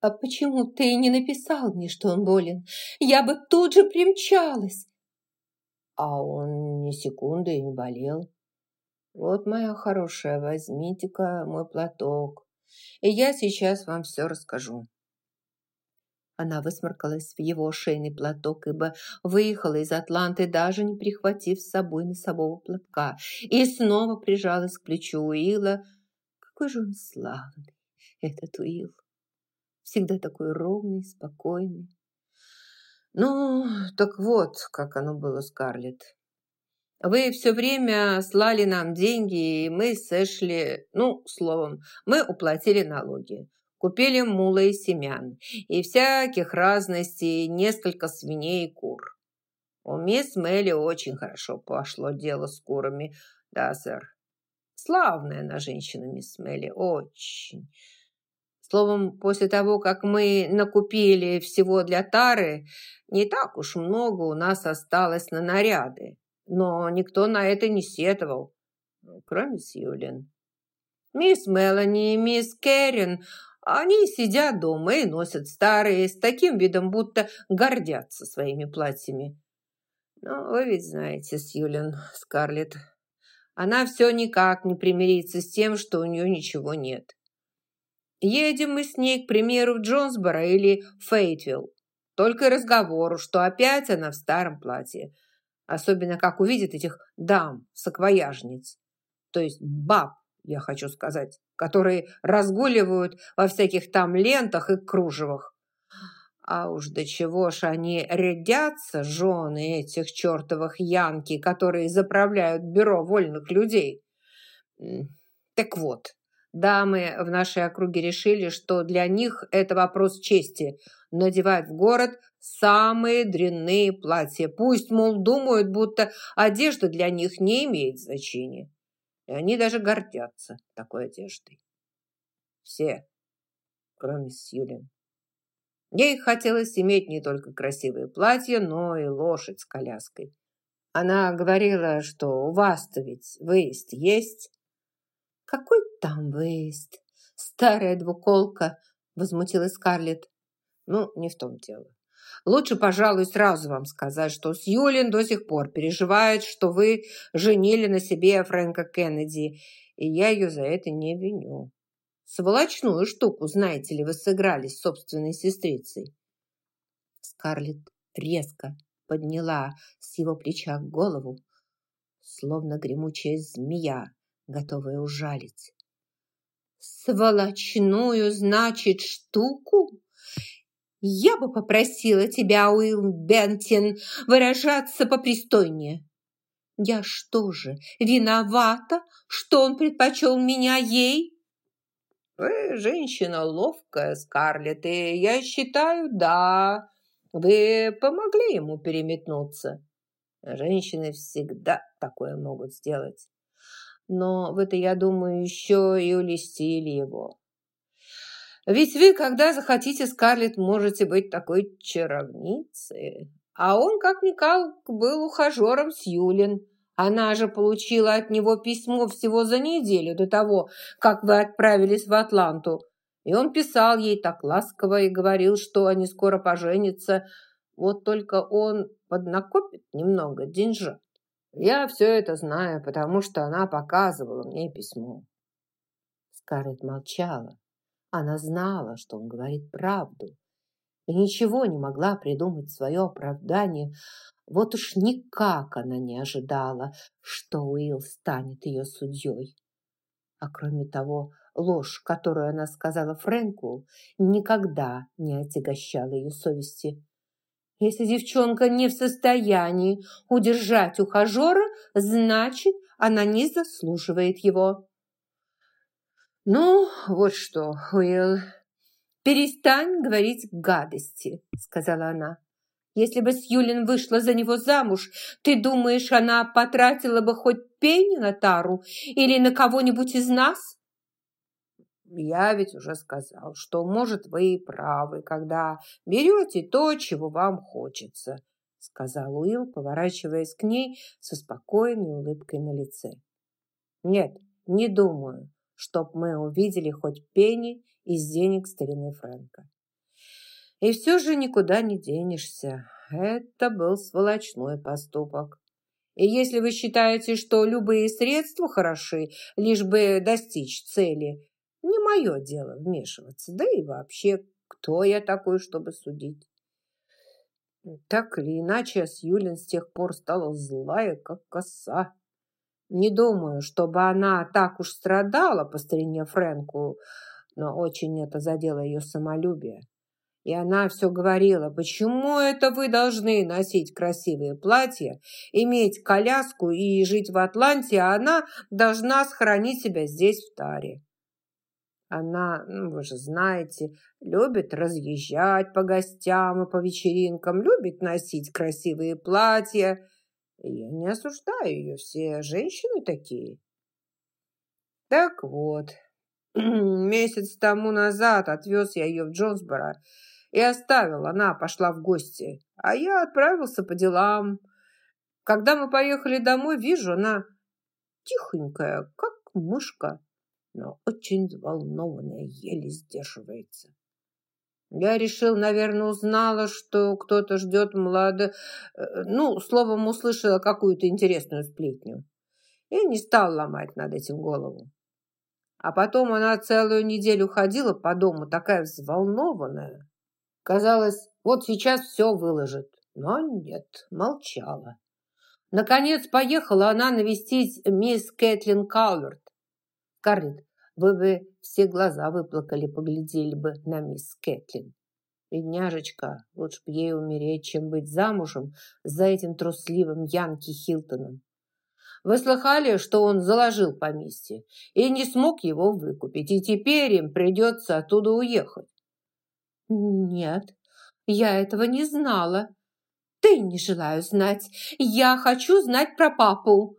«А почему ты не написал мне, что он болен? Я бы тут же примчалась!» А он ни секунды не болел. Вот, моя хорошая, возьмите-ка мой платок, и я сейчас вам все расскажу. Она высморкалась в его шейный платок, ибо выехала из Атланты, даже не прихватив с собой носового платка, и снова прижалась к плечу Уилла. Какой же он славный, этот Уилл! Всегда такой ровный, спокойный. Ну, так вот, как оно было, Скарлетт. Вы все время слали нам деньги, и мы с ну, словом, мы уплатили налоги. Купили мула и семян, и всяких разностей, несколько свиней и кур. У мисс Мелли очень хорошо пошло дело с курами. Да, сэр. Славная она женщина, мисс Мелли, очень. Словом, после того, как мы накупили всего для Тары, не так уж много у нас осталось на наряды. Но никто на это не сетовал, кроме Сьюлин. Мисс Мелани и мисс Кэррин они сидят дома и носят старые с таким видом, будто гордятся своими платьями. Но вы ведь знаете, Сьюлин, Скарлетт, она все никак не примирится с тем, что у нее ничего нет. Едем мы с ней, к примеру, в Джонсборо или Фейтвилл. Только разговору, что опять она в старом платье. Особенно, как увидит этих дам, саквояжниц. То есть баб, я хочу сказать которые разгуливают во всяких там лентах и кружевах. А уж до чего ж они рядятся, жены этих чертовых янки, которые заправляют бюро вольных людей. Так вот, дамы в нашей округе решили, что для них это вопрос чести – надевать в город самые дрянные платья. Пусть, мол, думают, будто одежда для них не имеет значения. И они даже гордятся такой одеждой. Все, кроме Сьюлин. Ей хотелось иметь не только красивые платья, но и лошадь с коляской. Она говорила, что у вас-то ведь выезд есть. Какой там выезд? Старая двуколка, возмутилась Скарлетт. Ну, не в том дело. Лучше, пожалуй, сразу вам сказать, что Сьюлин до сих пор переживает, что вы женили на себе Фрэнка Кеннеди, и я ее за это не виню. Сволочную штуку, знаете ли, вы сыграли с собственной сестрицей. Скарлетт резко подняла с его плеча голову, словно гремучая змея, готовая ужалить. «Сволочную, значит, штуку? Я бы попросила тебя, Уилл Бентин, выражаться попристойнее. Я что же, виновата, что он предпочел меня ей? Вы женщина ловкая, Скарлетт, и я считаю, да, вы помогли ему переметнуться. Женщины всегда такое могут сделать. Но в это, я думаю, еще и улестили его. Ведь вы, когда захотите, Скарлетт, можете быть такой чаровницей. А он, как-никак, был ухажером Сьюлин. Она же получила от него письмо всего за неделю до того, как вы отправились в Атланту. И он писал ей так ласково и говорил, что они скоро поженятся. Вот только он поднакопит немного деньжат. Я все это знаю, потому что она показывала мне письмо. Скарлетт молчала. Она знала, что он говорит правду, и ничего не могла придумать свое оправдание. Вот уж никак она не ожидала, что Уилл станет ее судьей. А кроме того, ложь, которую она сказала Фрэнку, никогда не отягощала ее совести. Если девчонка не в состоянии удержать ухажера, значит, она не заслуживает его. «Ну, вот что, Уилл, перестань говорить гадости», сказала она. «Если бы Сьюлин вышла за него замуж, ты думаешь, она потратила бы хоть пенни на Тару или на кого-нибудь из нас?» «Я ведь уже сказал, что, может, вы и правы, когда берете то, чего вам хочется», сказал Уилл, поворачиваясь к ней со спокойной улыбкой на лице. «Нет, не думаю, чтоб мы увидели хоть пени из денег старины Фрэнка. И все же никуда не денешься. Это был сволочной поступок. И если вы считаете, что любые средства хороши, лишь бы достичь цели, не мое дело вмешиваться. Да и вообще, кто я такой, чтобы судить? Так или иначе, Сьюлин с тех пор стала злая, как коса. Не думаю, чтобы она так уж страдала по старине Фрэнку, но очень это задело ее самолюбие. И она все говорила, почему это вы должны носить красивые платья, иметь коляску и жить в Атланте, а она должна сохранить себя здесь, в Таре. Она, ну, вы же знаете, любит разъезжать по гостям и по вечеринкам, любит носить красивые платья. Я не осуждаю ее, все женщины такие. Так вот, месяц тому назад отвез я ее в Джонсборо и оставил. Она пошла в гости, а я отправился по делам. Когда мы поехали домой, вижу, она тихонькая, как мышка, но очень взволнованная, еле сдерживается. Я решил, наверное, узнала, что кто-то ждет млада... Э, ну, словом, услышала какую-то интересную сплетню. И не стал ломать над этим голову. А потом она целую неделю ходила по дому, такая взволнованная. Казалось, вот сейчас все выложит. Но нет, молчала. Наконец поехала она навестить мисс Кэтлин Калверт. Карлетт, вы бы все глаза выплакали, поглядели бы на мисс Кэтлин. Бедняжечка, лучше бы ей умереть, чем быть замужем за этим трусливым Янки Хилтоном. Вы слыхали, что он заложил поместье и не смог его выкупить, и теперь им придется оттуда уехать? Нет, я этого не знала. Ты не желаю знать. Я хочу знать про папу.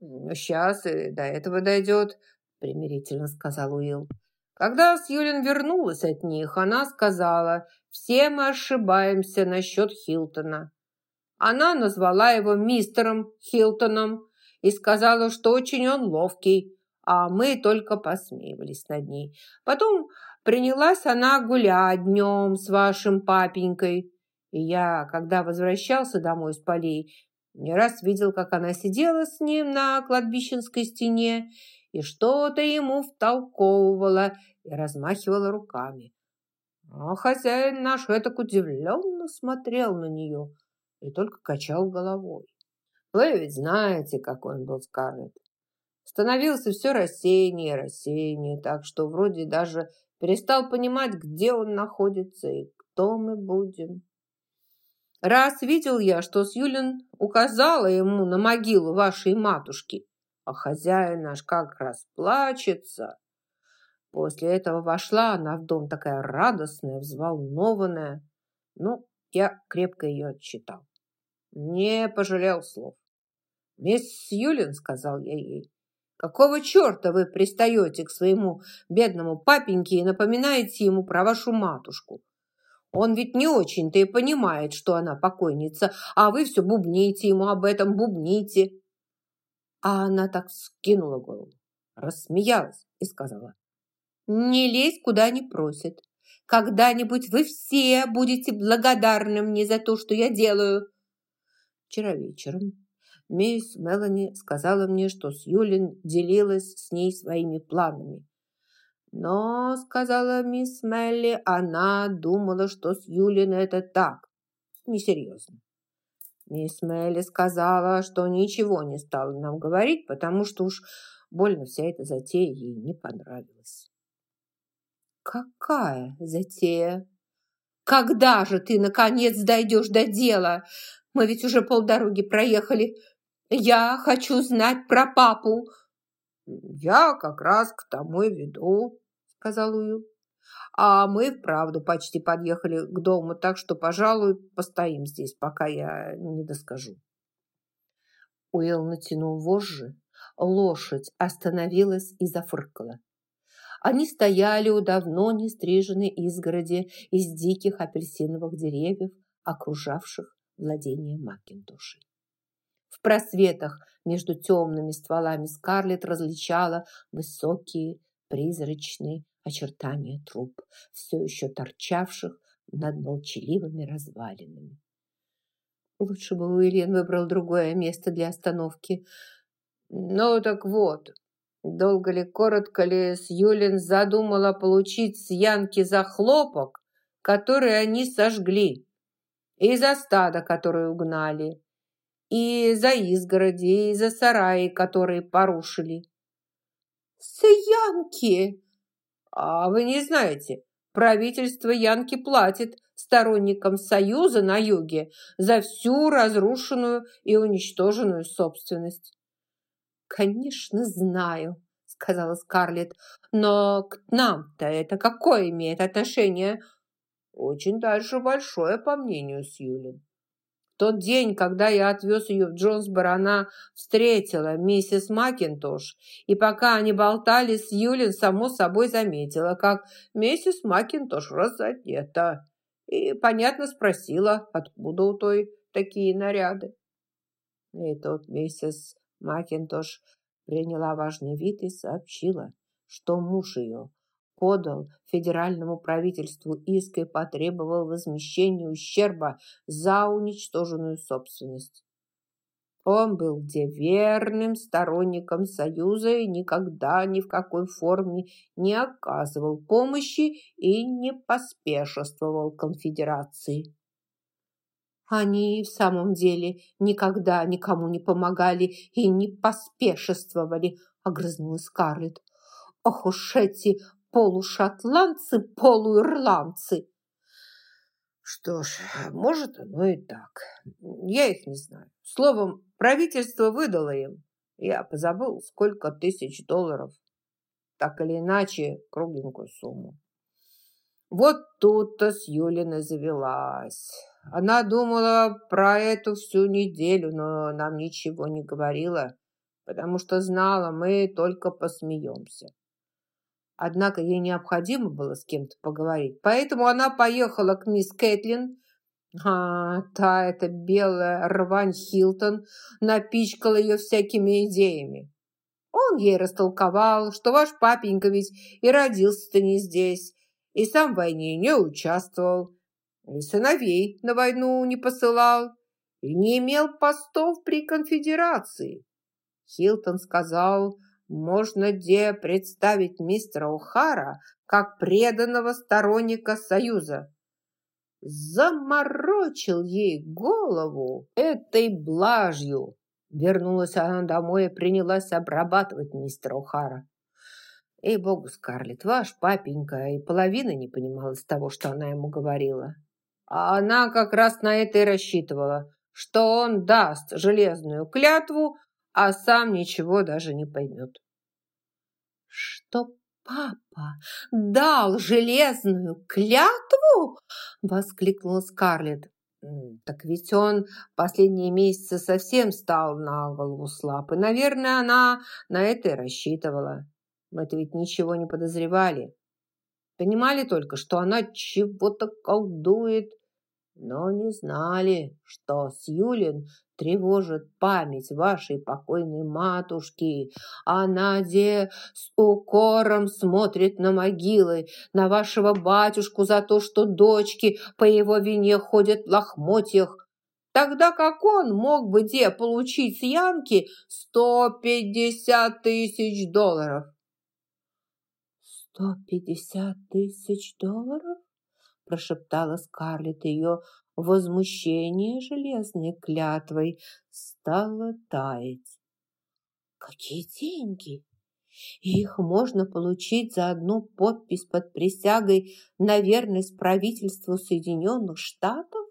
Сейчас и до этого дойдет, примирительно сказал Уилл. Когда Сьюлин вернулась от них, она сказала, все мы ошибаемся насчет Хилтона. Она назвала его мистером Хилтоном и сказала, что очень он ловкий, а мы только посмеивались над ней. Потом принялась она гулять днем с вашим папенькой. И я, когда возвращался домой с полей, не раз видел, как она сидела с ним на кладбищенской стене и что-то ему втолковывала и размахивала руками. А хозяин наш этак удивленно смотрел на нее и только качал головой. Вы ведь знаете, какой он был Скарлетт. Становился все рассеяннее и рассеяннее, так что вроде даже перестал понимать, где он находится и кто мы будем. Раз видел я, что Сьюлин указала ему на могилу вашей матушки, а хозяин наш как расплачется. После этого вошла она в дом такая радостная, взволнованная. Ну, я крепко ее отчитал. Не пожалел слов. «Мисс Сьюлин», — сказал я ей, — «какого черта вы пристаете к своему бедному папеньке и напоминаете ему про вашу матушку? Он ведь не очень-то и понимает, что она покойница, а вы все бубните ему об этом, бубните». А она так скинула голову, рассмеялась и сказала, «Не лезь, куда не просят. Когда-нибудь вы все будете благодарны мне за то, что я делаю». Вчера вечером мисс Мелани сказала мне, что Сьюлин делилась с ней своими планами. Но, сказала мисс Мелли, она думала, что Сьюлин это так, несерьезно. Мисс Мелли сказала, что ничего не стала нам говорить, потому что уж больно вся эта затея ей не понравилась. «Какая затея? Когда же ты, наконец, дойдешь до дела? Мы ведь уже полдороги проехали. Я хочу знать про папу». «Я как раз к тому и веду», — сказал Уилл. «А мы, вправду, почти подъехали к дому, так что, пожалуй, постоим здесь, пока я не доскажу». Уилл натянул вожжи. Лошадь остановилась и зафыркала. Они стояли у давно не стриженной изгороди из диких апельсиновых деревьев, окружавших владения Макинтошей. В просветах между темными стволами Скарлетт различала высокие призрачные очертания труб, все еще торчавших над молчаливыми развалинами. Лучше бы Уильям выбрал другое место для остановки. Ну так вот, долго ли, коротко ли Сьюлин задумала получить с Янки за хлопок, который они сожгли, и за стадо, которое угнали, и за изгороди, и за сараи, которые порушили. С Янки! А вы не знаете, правительство Янки платит сторонникам Союза на юге за всю разрушенную и уничтоженную собственность. «Конечно, знаю», — сказала Скарлетт, «но к нам-то это какое имеет отношение?» «Очень даже большое, по мнению Сьюлин тот день, когда я отвез ее в Джонсборо, она встретила миссис Макинтош, и пока они болтали с Юлин, само собой заметила, как миссис Макинтош разодета, и, понятно, спросила, откуда у той такие наряды. И тут миссис Макинтош приняла важный вид и сообщила, что муж ее подал федеральному правительству иск и потребовал возмещения ущерба за уничтоженную собственность. Он был где верным сторонником Союза и никогда ни в какой форме не оказывал помощи и не поспешествовал конфедерации. Они в самом деле никогда никому не помогали и не поспешествовали, огрызнулась Скарлетт. Ох уж эти полушотландцы, полуирландцы. Что ж, может оно и так. Я их не знаю. Словом, правительство выдало им. Я позабыл, сколько тысяч долларов. Так или иначе, кругленькую сумму. Вот тут-то с Юлиной завелась. Она думала про эту всю неделю, но нам ничего не говорила, потому что знала, мы только посмеемся. Однако ей необходимо было с кем-то поговорить, поэтому она поехала к мисс Кэтлин. А, та эта белая рвань Хилтон напичкала ее всякими идеями. Он ей растолковал, что ваш папенька ведь и родился-то не здесь, и сам в войне не участвовал, и сыновей на войну не посылал, и не имел постов при конфедерации. Хилтон сказал, можно где представить мистера О'Хара как преданного сторонника Союза. Заморочил ей голову этой блажью. Вернулась она домой и принялась обрабатывать мистера О'Хара. Эй, богу, Скарлетт, ваш папенька и половины не понимал из того, что она ему говорила. А она как раз на это и рассчитывала, что он даст железную клятву, а сам ничего даже не поймет. «Что папа дал железную клятву?» – воскликнула Скарлетт. «Так ведь он последние месяцы совсем стал на голову слаб, и, наверное, она на это и рассчитывала. Мы-то ведь ничего не подозревали. Понимали только, что она чего-то колдует, но не знали, что Сьюлин тревожит память вашей покойной матушки. Она где с укором смотрит на могилы, на вашего батюшку за то, что дочки по его вине ходят в лохмотьях, тогда как он мог бы где получить с Янки 150 тысяч долларов. «Сто пятьдесят тысяч долларов?» Прошептала Скарлетт ее возмущение железной клятвой стало таять. Какие деньги? Их можно получить за одну подпись под присягой на верность правительству Соединенных Штатов?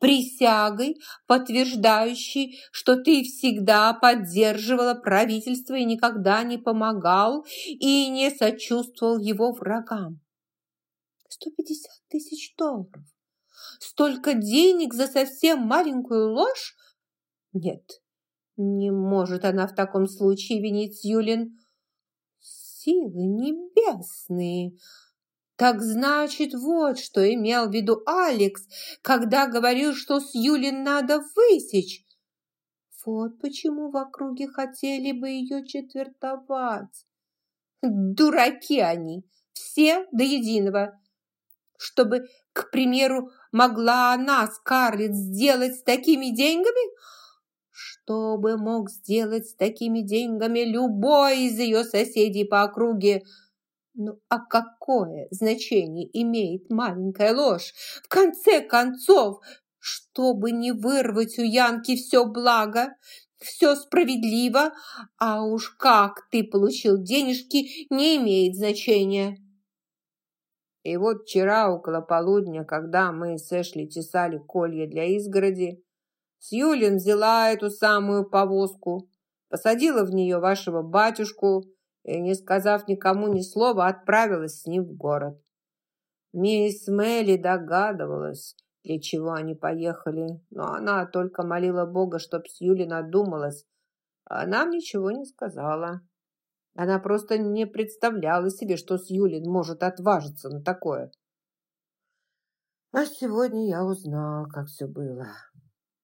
Присягой, подтверждающей, что ты всегда поддерживала правительство и никогда не помогал и не сочувствовал его врагам. 150 тысяч долларов. Столько денег за совсем маленькую ложь? Нет, не может она в таком случае винить Юлин. Силы небесные! Так значит, вот что имел в виду Алекс, когда говорил, что с Юлин надо высечь. Вот почему в округе хотели бы ее четвертовать. Дураки они, все до единого. Чтобы, к примеру, могла она, Скарлетт, сделать с такими деньгами? Что бы мог сделать с такими деньгами любой из ее соседей по округе? Ну, а какое значение имеет маленькая ложь? В конце концов, чтобы не вырвать у Янки все благо, все справедливо, а уж как ты получил денежки, не имеет значения. И вот вчера около полудня, когда мы с Эшли тесали колья для изгороди, Сьюлин взяла эту самую повозку, посадила в нее вашего батюшку и, не сказав никому ни слова, отправилась с ним в город. Мисс Мелли догадывалась, для чего они поехали, но она только молила Бога, чтоб Сьюлин одумалась, а нам ничего не сказала. Она просто не представляла себе, что Сьюлин может отважиться на такое. А сегодня я узнал, как все было.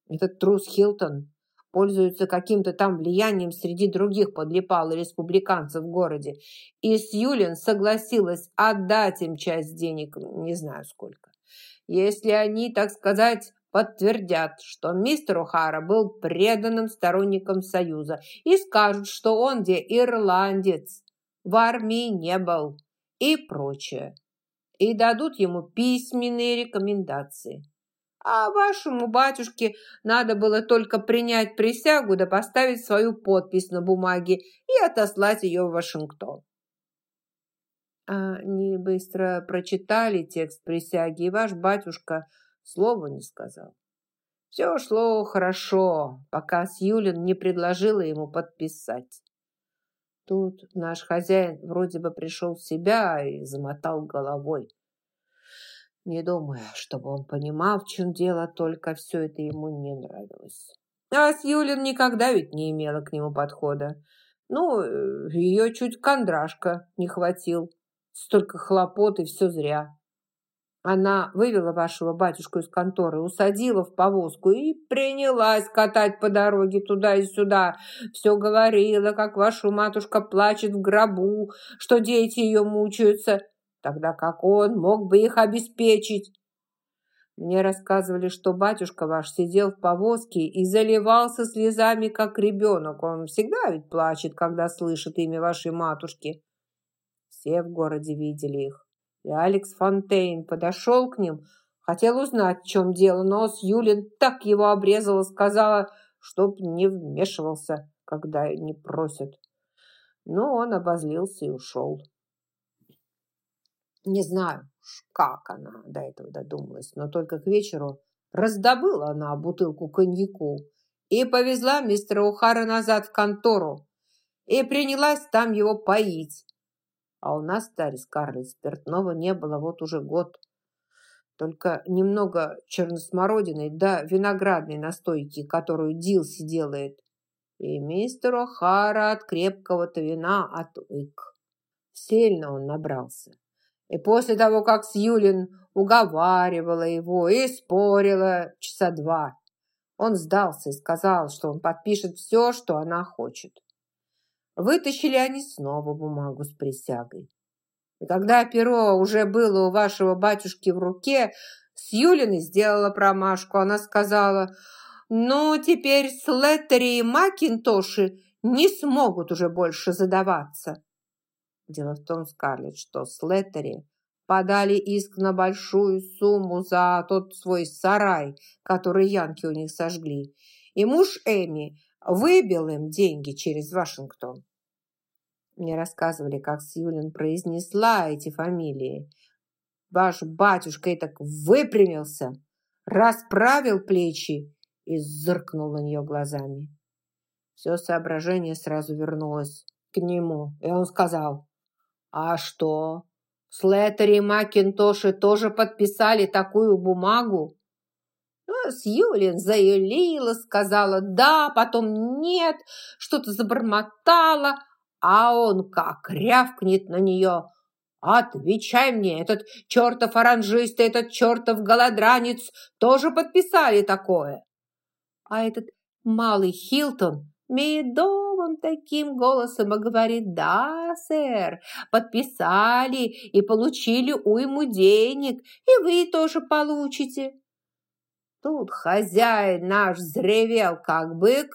Этот трус Хилтон пользуется каким-то там влиянием среди других подлипал республиканцев в городе. И Сьюлин согласилась отдать им часть денег, не знаю сколько. Если они, так сказать, подтвердят, что мистер О'Хара был преданным сторонником Союза и скажут, что он где ирландец, в армии не был и прочее. И дадут ему письменные рекомендации. А вашему батюшке надо было только принять присягу да поставить свою подпись на бумаге и отослать ее в Вашингтон. Они быстро прочитали текст присяги, и ваш батюшка – слова не сказал. Все шло хорошо, пока Сьюлин не предложила ему подписать. Тут наш хозяин вроде бы пришел в себя и замотал головой. Не думаю, чтобы он понимал, в чем дело, только все это ему не нравилось. А Сьюлин никогда ведь не имела к нему подхода. Ну, ее чуть кондрашка не хватил. Столько хлопот и все зря. Она вывела вашего батюшку из конторы, усадила в повозку и принялась катать по дороге туда и сюда. Все говорила, как ваша матушка плачет в гробу, что дети ее мучаются, тогда как он мог бы их обеспечить. Мне рассказывали, что батюшка ваш сидел в повозке и заливался слезами, как ребенок. Он всегда ведь плачет, когда слышит имя вашей матушки. Все в городе видели их. И Алекс Фонтейн подошел к ним, хотел узнать, в чем дело, но Сьюлин так его обрезала, сказала, чтоб не вмешивался, когда не просят. Но он обозлился и ушел. Не знаю, как она до этого додумалась, но только к вечеру раздобыла она бутылку коньяку и повезла мистера Ухара назад в контору и принялась там его поить. А у нас, старый Скарлетт, спиртного не было вот уже год. Только немного черносмородиной да виноградной настойки, которую Дилси делает. И мистер О'Хара от крепкого-то вина отвык. Сильно он набрался. И после того, как Сьюлин уговаривала его и спорила часа два, он сдался и сказал, что он подпишет все, что она хочет. Вытащили они снова бумагу с присягой. И когда перо уже было у вашего батюшки в руке, Сьюлин сделала промашку. Она сказала, ну, теперь Слеттери и Макинтоши не смогут уже больше задаваться. Дело в том, Скарлетт, что Слеттери подали иск на большую сумму за тот свой сарай, который янки у них сожгли. И муж Эми выбил им деньги через Вашингтон. Мне рассказывали, как Сьюлин произнесла эти фамилии. Ваш батюшка и так выпрямился, расправил плечи и зыркнул на нее глазами. Все соображение сразу вернулось к нему, и он сказал, «А что, Слеттери и Макинтоши тоже подписали такую бумагу?» Ну, Сьюлин заюлила, сказала «да», потом «нет», что-то забормотала, а он как рявкнет на нее. «Отвечай мне, этот чертов оранжист и этот чертов голодранец тоже подписали такое!» А этот малый Хилтон Медово он таким голосом и говорит, да, сэр, подписали и получили уйму денег, и вы тоже получите. Тут хозяин наш взревел, как бык.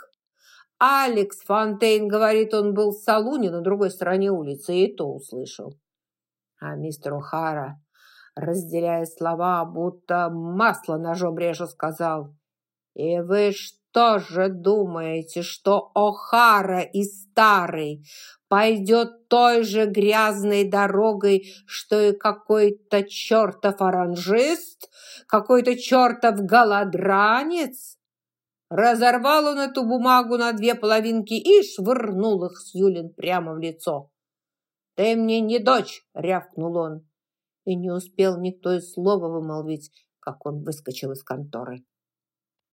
Алекс Фонтейн говорит, он был в салуне на другой стороне улицы, и то услышал. А мистер О'Хара, разделяя слова, будто масло ножом реже сказал, «И вы что же думаете, что О'Хара и Старый пойдет той же грязной дорогой, что и какой-то чертов оранжист, какой-то чертов голодранец. Разорвал он эту бумагу на две половинки и швырнул их с Юлин прямо в лицо. «Ты мне не дочь!» – рявкнул он. И не успел никто и слова вымолвить, как он выскочил из конторы.